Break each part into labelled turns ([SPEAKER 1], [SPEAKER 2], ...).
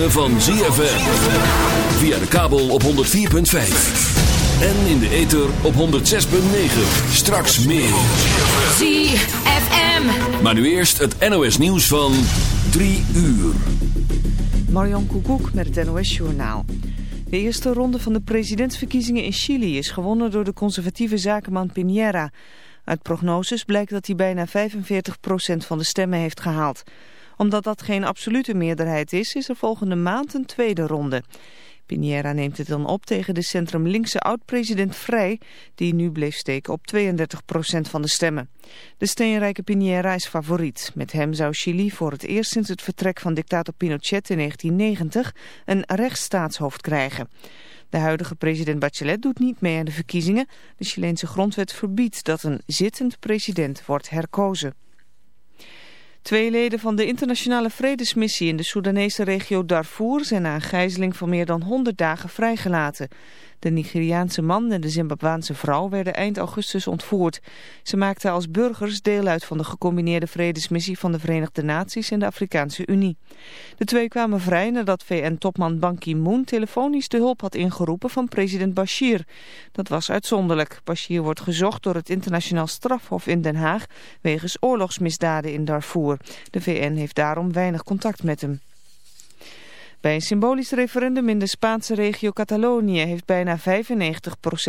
[SPEAKER 1] Ritme van ZFM. Via de kabel op 104.5. En in de ether op 106.9. Straks meer.
[SPEAKER 2] ZFM.
[SPEAKER 1] Maar nu eerst het NOS nieuws van 3 uur.
[SPEAKER 3] Marion Koekoek met het NOS Journaal. De eerste ronde van de presidentsverkiezingen in Chili is gewonnen door de conservatieve zakenman Piñera. Uit prognoses blijkt dat hij bijna 45% van de stemmen heeft gehaald. Omdat dat geen absolute meerderheid is, is er volgende maand een tweede ronde. Piñera neemt het dan op tegen de centrum-linkse oud-president Vrij, die nu bleef steken op 32% van de stemmen. De steenrijke Piñera is favoriet. Met hem zou Chili voor het eerst sinds het vertrek van dictator Pinochet in 1990 een rechtsstaatshoofd krijgen. De huidige president Bachelet doet niet mee aan de verkiezingen. De Chileense grondwet verbiedt dat een zittend president wordt herkozen. Twee leden van de internationale vredesmissie in de Soedanese regio Darfur zijn na een gijzeling van meer dan 100 dagen vrijgelaten. De Nigeriaanse man en de Zimbabwaanse vrouw werden eind augustus ontvoerd. Ze maakten als burgers deel uit van de gecombineerde vredesmissie van de Verenigde Naties en de Afrikaanse Unie. De twee kwamen vrij nadat VN-topman Ban Ki-moon telefonisch de hulp had ingeroepen van president Bashir. Dat was uitzonderlijk. Bashir wordt gezocht door het internationaal strafhof in Den Haag wegens oorlogsmisdaden in Darfur. De VN heeft daarom weinig contact met hem. Bij een symbolisch referendum in de Spaanse regio Catalonië heeft bijna 95%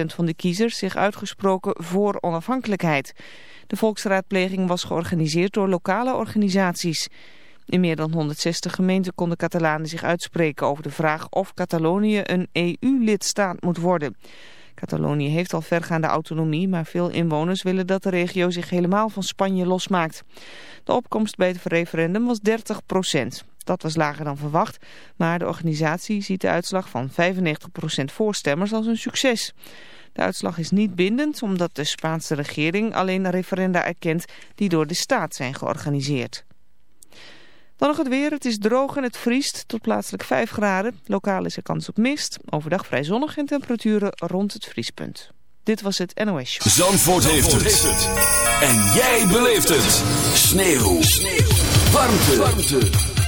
[SPEAKER 3] van de kiezers zich uitgesproken voor onafhankelijkheid. De volksraadpleging was georganiseerd door lokale organisaties. In meer dan 160 gemeenten konden Catalanen zich uitspreken over de vraag of Catalonië een EU-lidstaat moet worden. Catalonië heeft al vergaande autonomie, maar veel inwoners willen dat de regio zich helemaal van Spanje losmaakt. De opkomst bij het referendum was 30 procent. Dat was lager dan verwacht, maar de organisatie ziet de uitslag van 95% voorstemmers als een succes. De uitslag is niet bindend omdat de Spaanse regering alleen referenda erkent die door de staat zijn georganiseerd. Dan nog het weer. Het is droog en het vriest tot plaatselijk 5 graden. Lokaal is er kans op mist. Overdag vrij zonnig en temperaturen rond het vriespunt. Dit was het NOS Show.
[SPEAKER 1] Zandvoort, heeft, het. En jij beleeft het. Sneeuw. Sneeuw. Warmte. Warmte.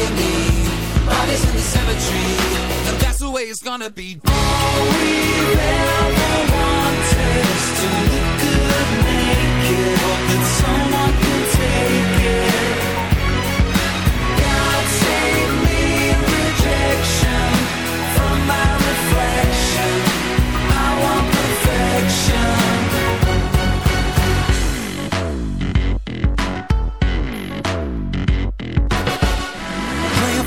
[SPEAKER 4] the me. Bodies in the cemetery, and that's the way it's gonna be. All we've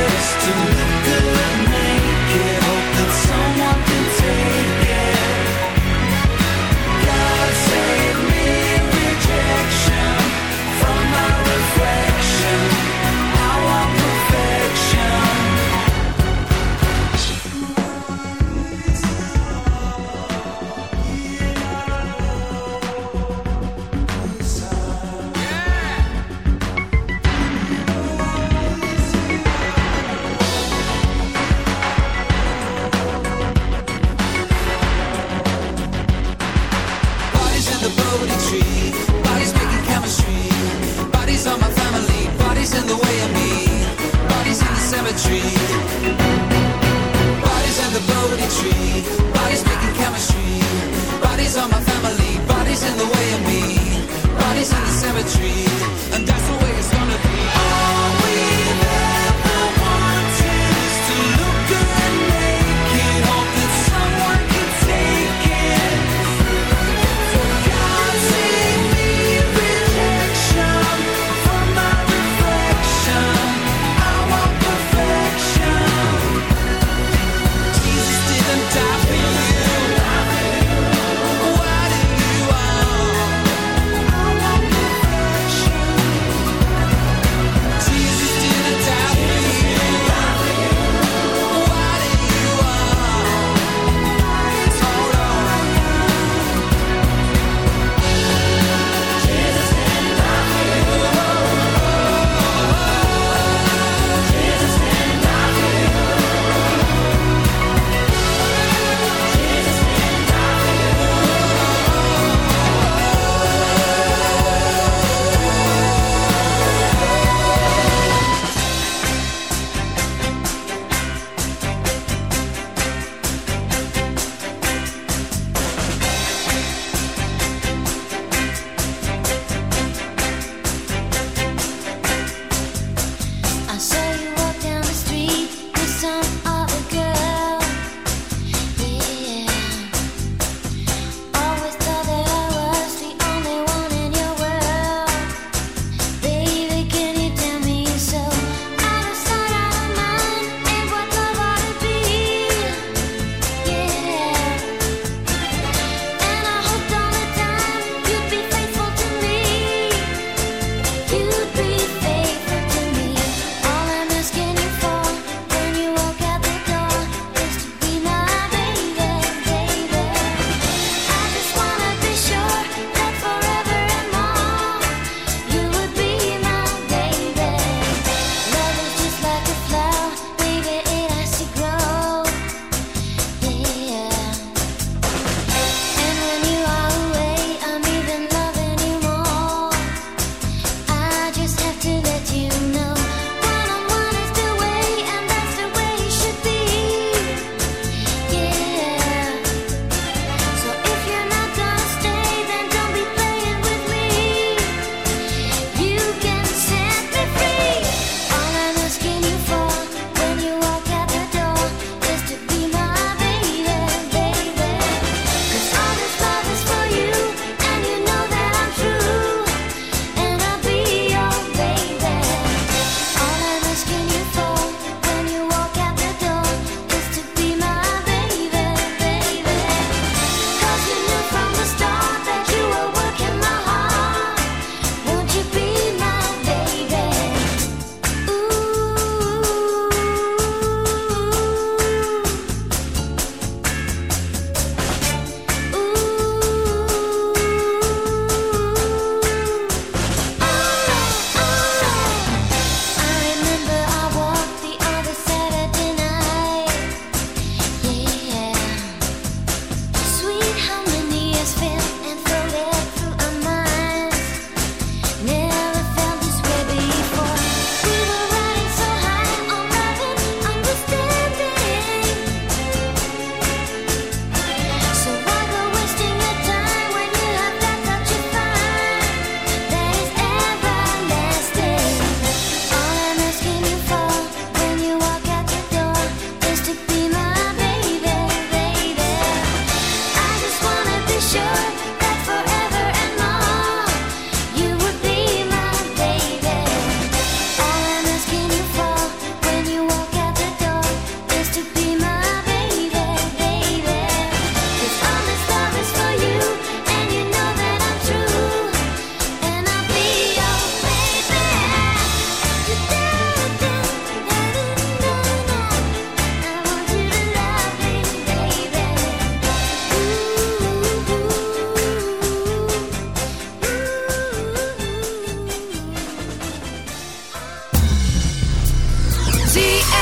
[SPEAKER 4] just to look good
[SPEAKER 2] now.
[SPEAKER 3] ZFM.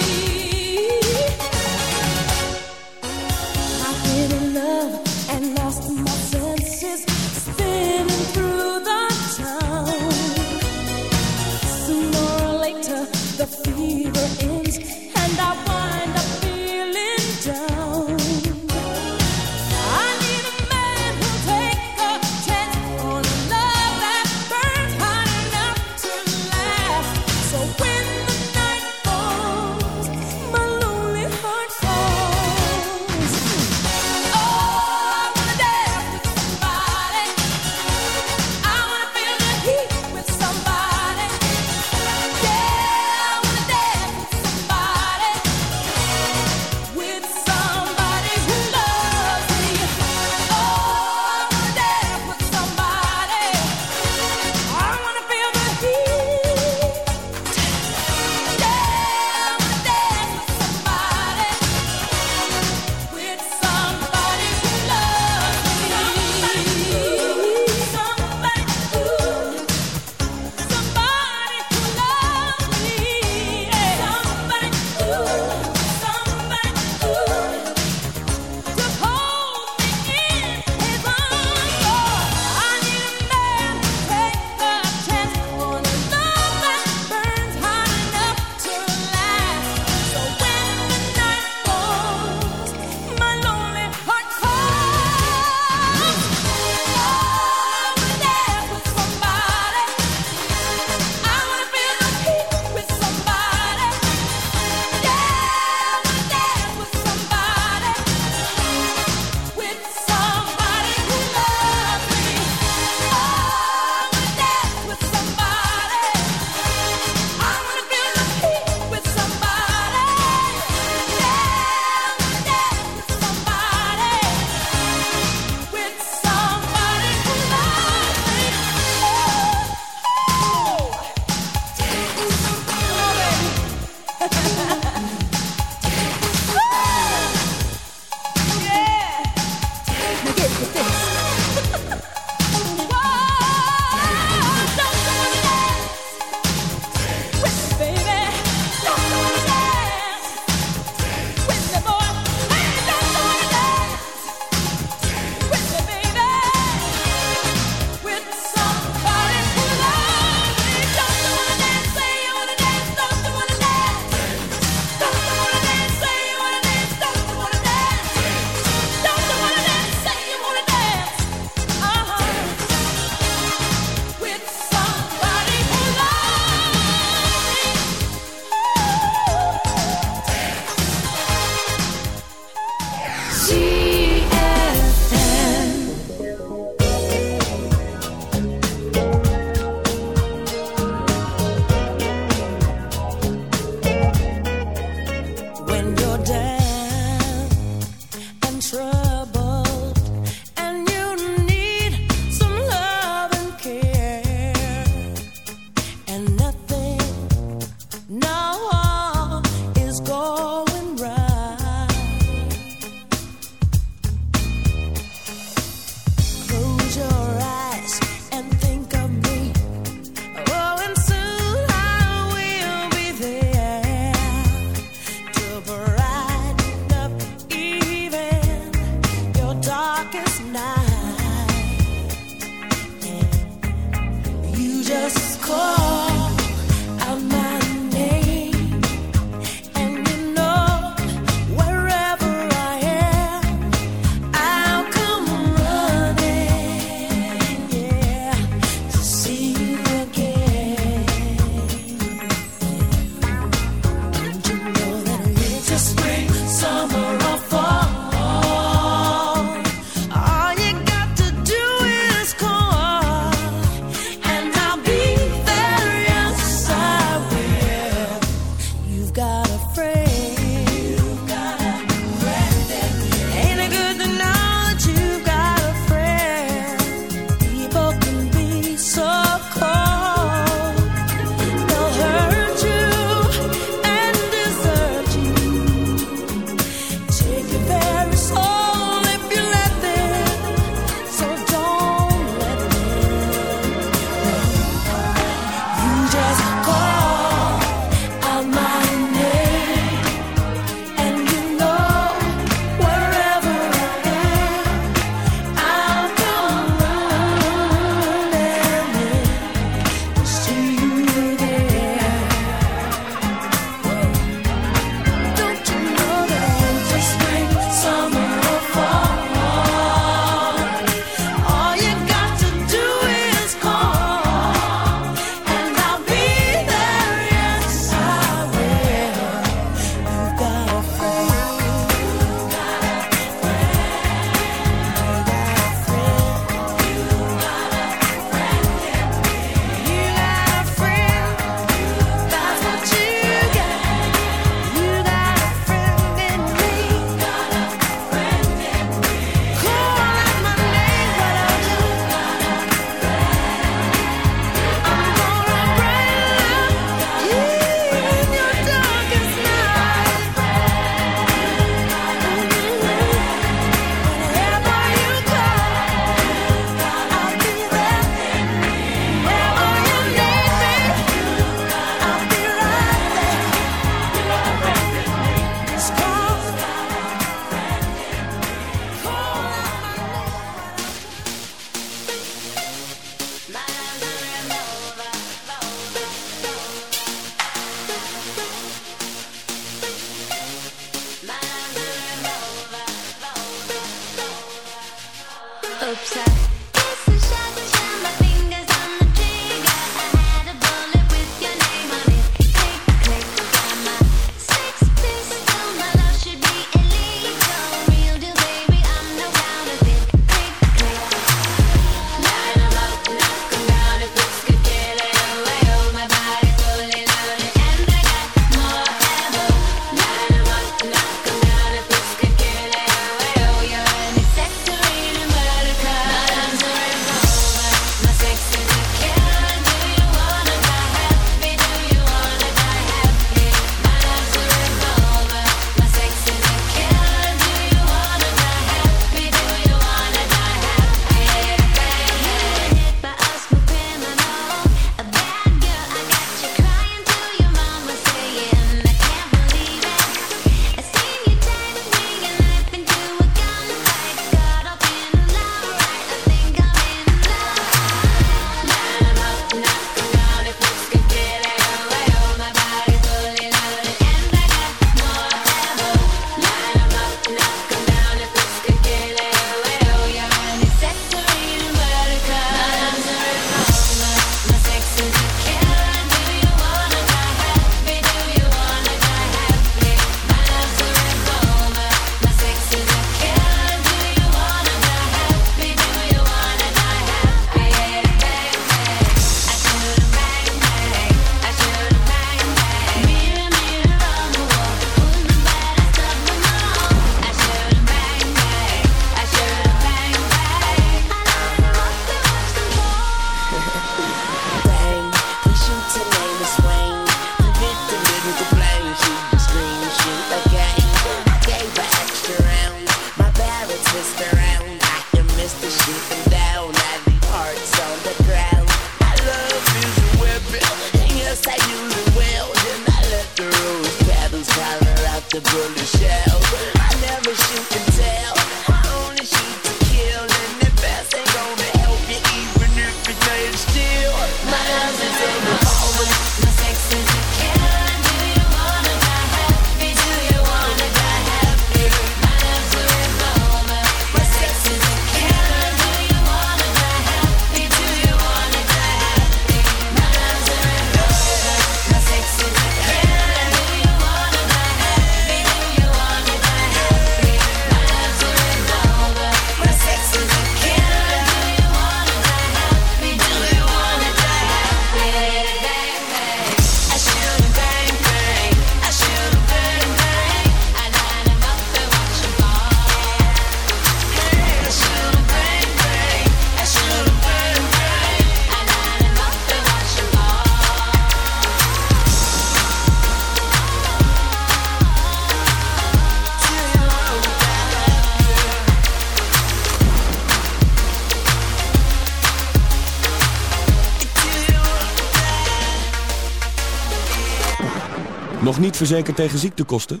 [SPEAKER 5] Nog niet verzekerd tegen ziektekosten?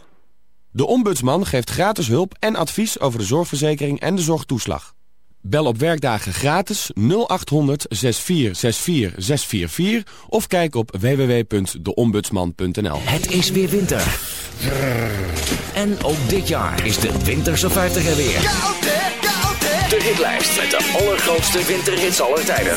[SPEAKER 5] De Ombudsman geeft gratis hulp en advies over de zorgverzekering en de zorgtoeslag. Bel op werkdagen gratis 0800 6464 644 of kijk op www.deombudsman.nl.
[SPEAKER 6] Het is weer winter. En ook dit jaar is de Winterse 50 er weer. De hitlijst met de allergrootste winterhits aller tijden.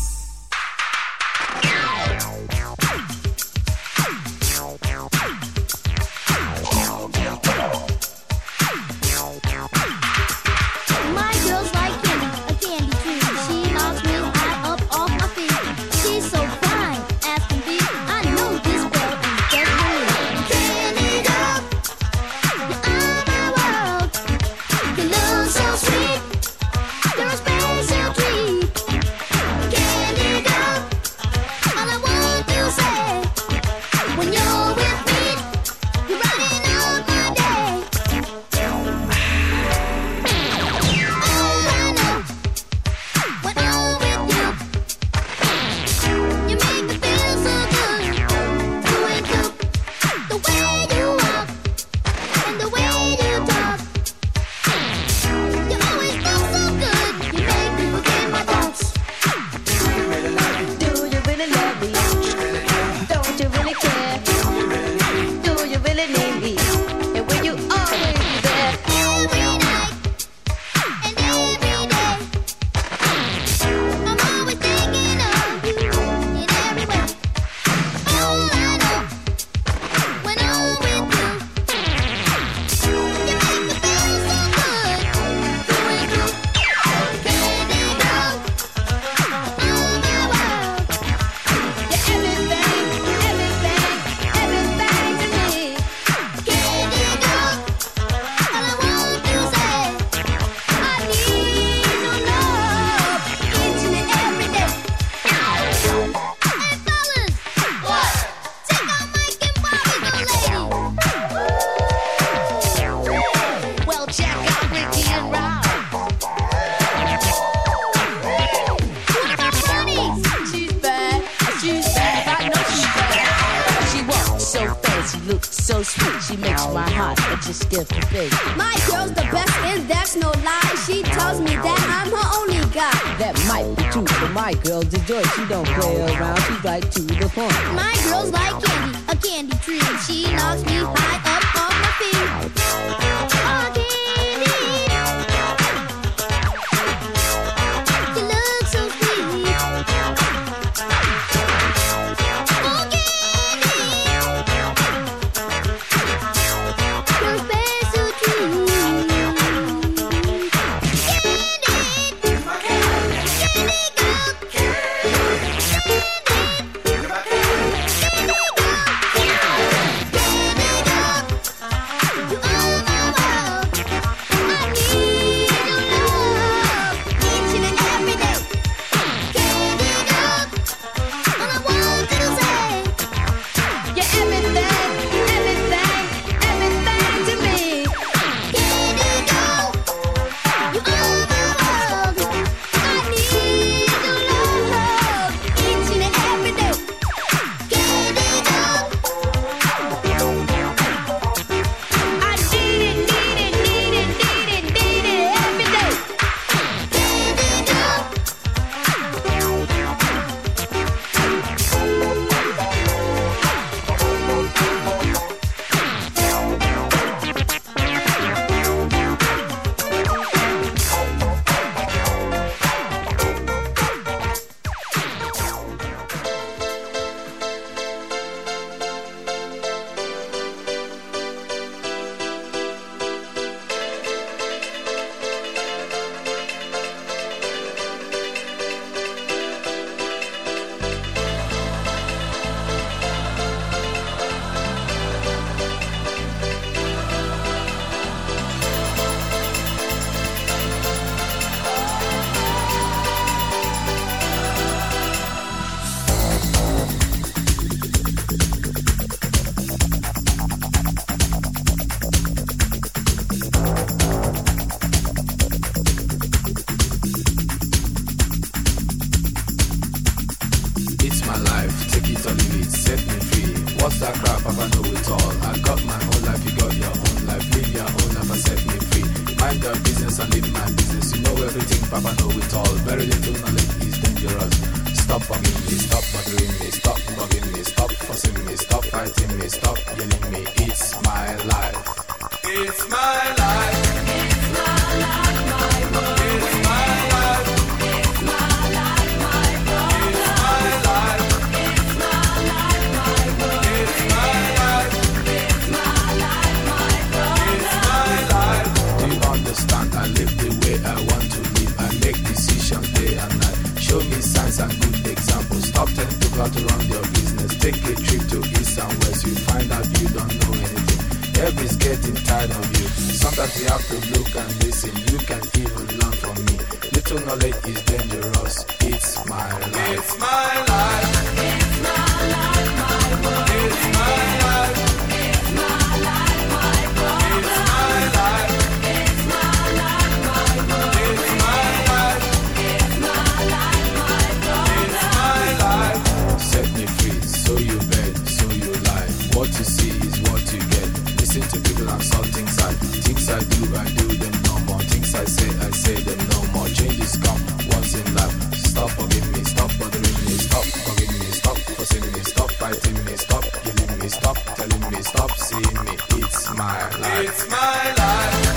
[SPEAKER 7] It's my life.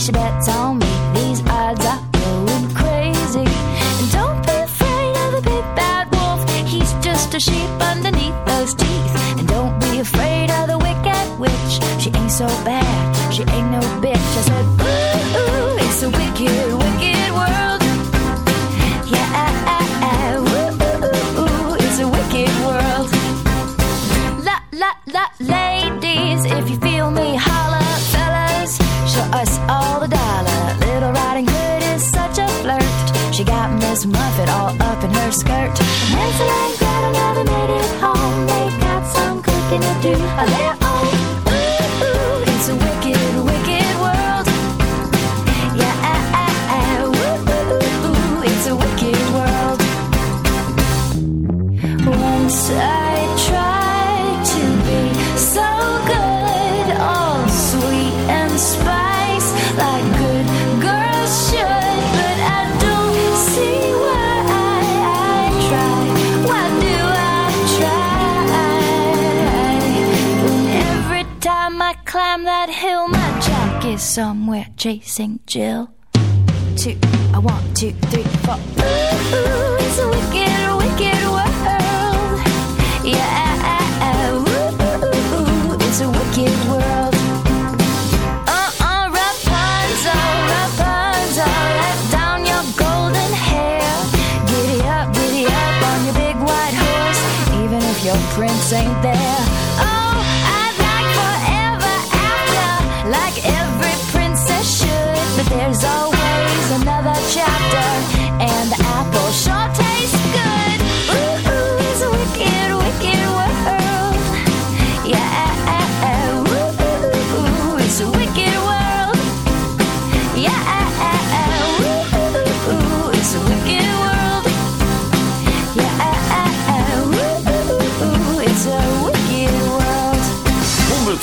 [SPEAKER 2] 是别走。醒觉。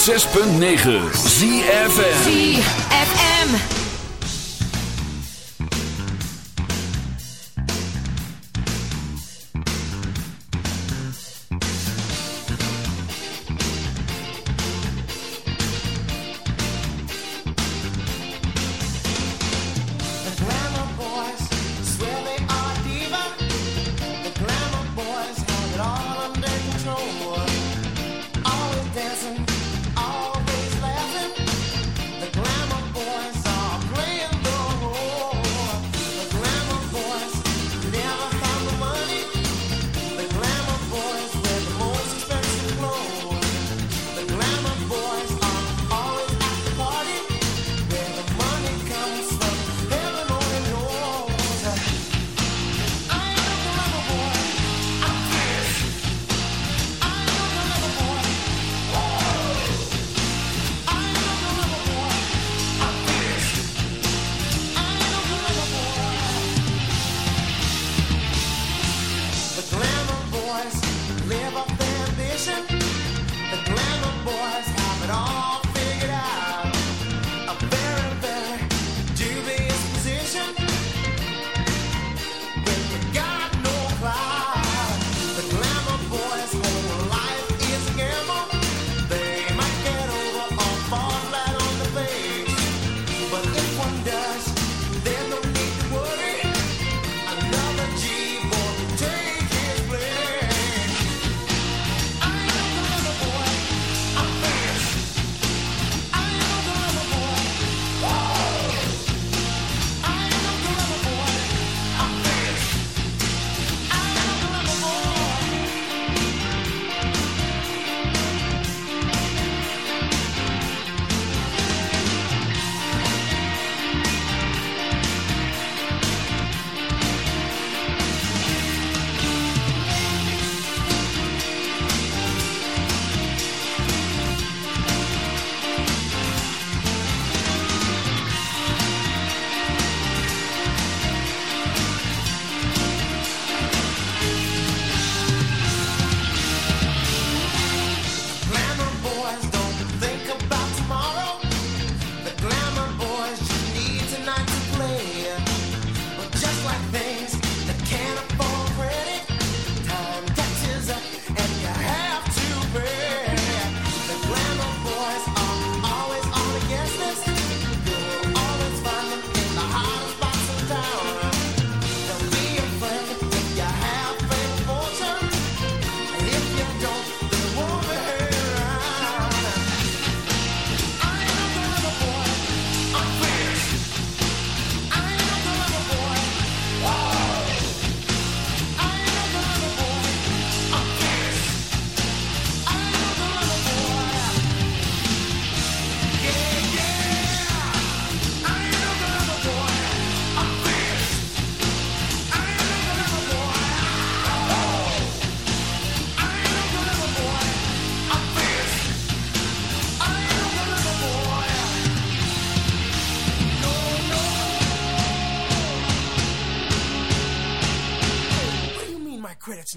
[SPEAKER 1] 106.9 ZFM.
[SPEAKER 8] ZFM.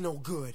[SPEAKER 9] no
[SPEAKER 10] good.